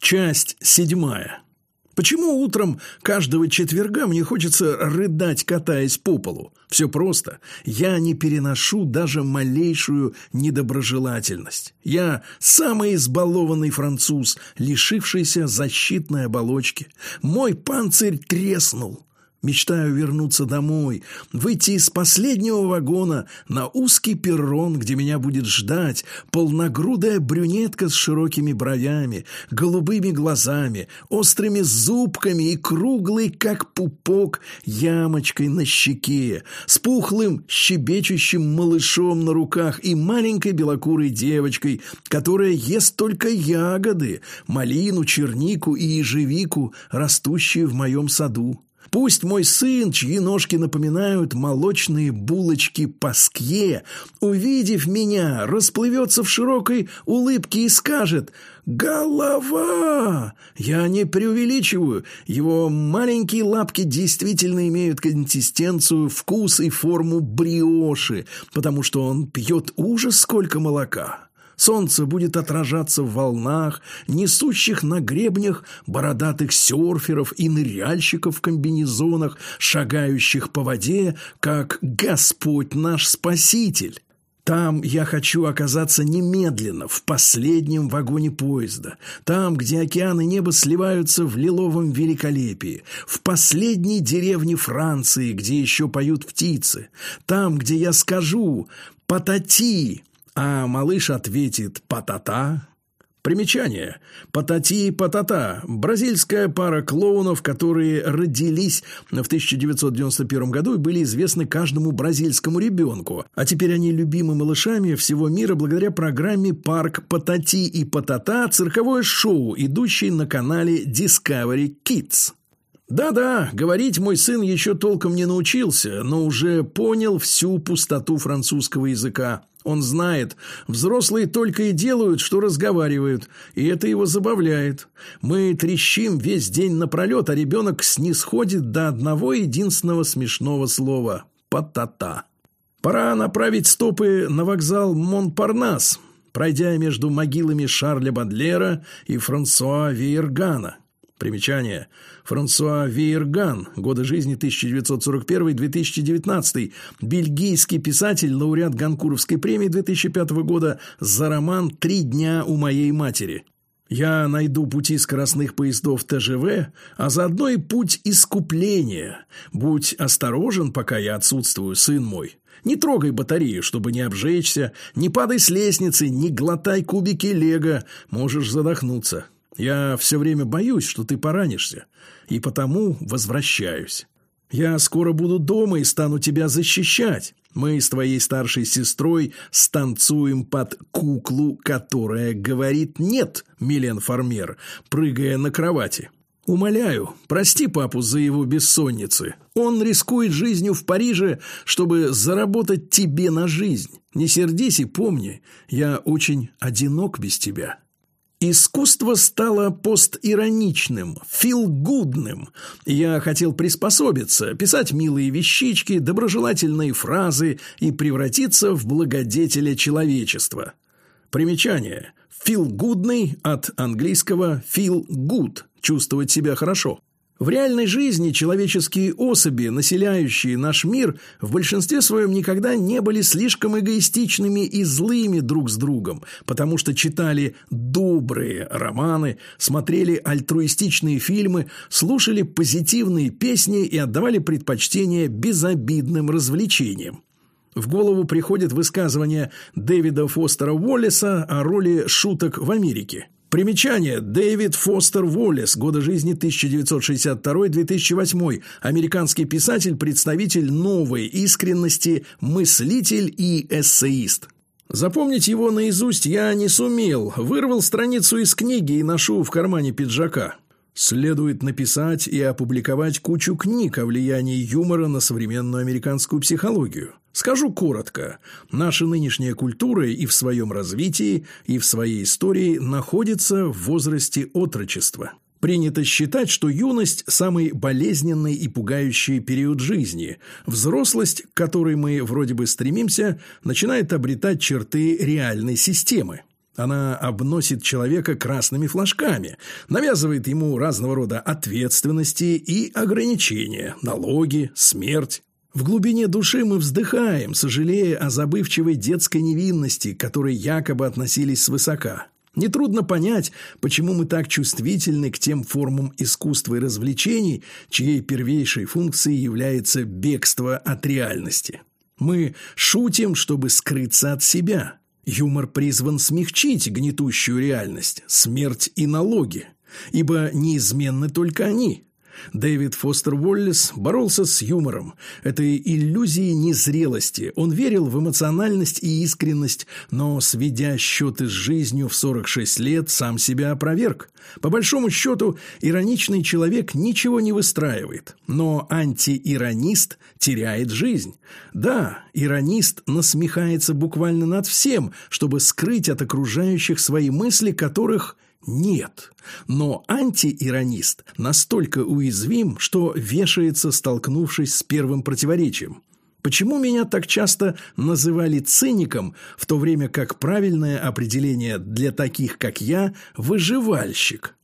Часть седьмая. Почему утром каждого четверга мне хочется рыдать, катаясь по полу? Все просто. Я не переношу даже малейшую недоброжелательность. Я самый избалованный француз, лишившийся защитной оболочки. Мой панцирь треснул. Мечтаю вернуться домой, выйти из последнего вагона на узкий перрон, где меня будет ждать полногрудая брюнетка с широкими бровями, голубыми глазами, острыми зубками и круглой, как пупок, ямочкой на щеке, с пухлым, щебечущим малышом на руках и маленькой белокурой девочкой, которая ест только ягоды, малину, чернику и ежевику, растущие в моем саду. Пусть мой сын, чьи ножки напоминают молочные булочки паскье, увидев меня, расплывется в широкой улыбке и скажет «Голова!» Я не преувеличиваю, его маленькие лапки действительно имеют консистенцию, вкус и форму бриоши, потому что он пьет ужас сколько молока. Солнце будет отражаться в волнах, несущих на гребнях бородатых серферов и ныряльщиков в комбинезонах, шагающих по воде, как Господь наш Спаситель. Там я хочу оказаться немедленно, в последнем вагоне поезда. Там, где океан и небо сливаются в лиловом великолепии. В последней деревне Франции, где еще поют птицы. Там, где я скажу «Патати!» А малыш ответит «патата». Примечание. Патати и патата. Бразильская пара клоунов, которые родились в 1991 году и были известны каждому бразильскому ребенку. А теперь они любимы малышами всего мира благодаря программе «Парк Патати и Патата» цирковое шоу, идущее на канале Discovery Kids. Да-да, говорить мой сын еще толком не научился, но уже понял всю пустоту французского языка. Он знает, взрослые только и делают, что разговаривают, и это его забавляет. Мы трещим весь день напролет, а ребенок снисходит до одного единственного смешного слова – «патата». Пора направить стопы на вокзал Монпарнас, пройдя между могилами Шарля Бадлера и Франсуа Вейергана – Примечание. Франсуа Вейерган. Годы жизни 1941-2019. Бельгийский писатель, лауреат Ганкуровской премии 2005 года за роман «Три дня у моей матери». Я найду пути скоростных поездов ТЖВ, а заодно и путь искупления. Будь осторожен, пока я отсутствую, сын мой. Не трогай батарею, чтобы не обжечься, не падай с лестницы, не глотай кубики лего, можешь задохнуться. Я все время боюсь, что ты поранишься, и потому возвращаюсь. Я скоро буду дома и стану тебя защищать. Мы с твоей старшей сестрой станцуем под куклу, которая говорит «нет», Милен Фармер, прыгая на кровати. Умоляю, прости папу за его бессонницы. Он рискует жизнью в Париже, чтобы заработать тебе на жизнь. Не сердись и помни, я очень одинок без тебя». Искусство стало постироничным, филгудным. Я хотел приспособиться, писать милые вещички, доброжелательные фразы и превратиться в благодетеля человечества. Примечание. Филгудный от английского feel good – чувствовать себя хорошо. В реальной жизни человеческие особи, населяющие наш мир, в большинстве своем никогда не были слишком эгоистичными и злыми друг с другом, потому что читали добрые романы, смотрели альтруистичные фильмы, слушали позитивные песни и отдавали предпочтение безобидным развлечениям. В голову приходит высказывание Дэвида Фостера Уоллеса о роли шуток в Америке – Примечание. Дэвид Фостер Уоллес. Годы жизни 1962-2008. Американский писатель, представитель новой искренности, мыслитель и эссеист. Запомнить его наизусть я не сумел. Вырвал страницу из книги и ношу в кармане пиджака. Следует написать и опубликовать кучу книг о влиянии юмора на современную американскую психологию. Скажу коротко. Наша нынешняя культура и в своем развитии, и в своей истории находится в возрасте отрочества. Принято считать, что юность – самый болезненный и пугающий период жизни. Взрослость, к которой мы вроде бы стремимся, начинает обретать черты реальной системы. Она обносит человека красными флажками, навязывает ему разного рода ответственности и ограничения, налоги, смерть. В глубине души мы вздыхаем, сожалея о забывчивой детской невинности, к которой якобы относились свысока. Нетрудно понять, почему мы так чувствительны к тем формам искусства и развлечений, чьей первейшей функцией является бегство от реальности. Мы шутим, чтобы скрыться от себя. Юмор призван смягчить гнетущую реальность, смерть и налоги, ибо неизменны только они. Дэвид Фостер Уоллес боролся с юмором, этой иллюзией незрелости. Он верил в эмоциональность и искренность, но, сведя счеты с жизнью в 46 лет, сам себя опроверг. По большому счету, ироничный человек ничего не выстраивает, но антииронист теряет жизнь. Да, иронист насмехается буквально над всем, чтобы скрыть от окружающих свои мысли, которых нет, но антииронист настолько уязвим, что вешается, столкнувшись с первым противоречием. Почему меня так часто называли циником, в то время как правильное определение для таких, как я, – выживальщик?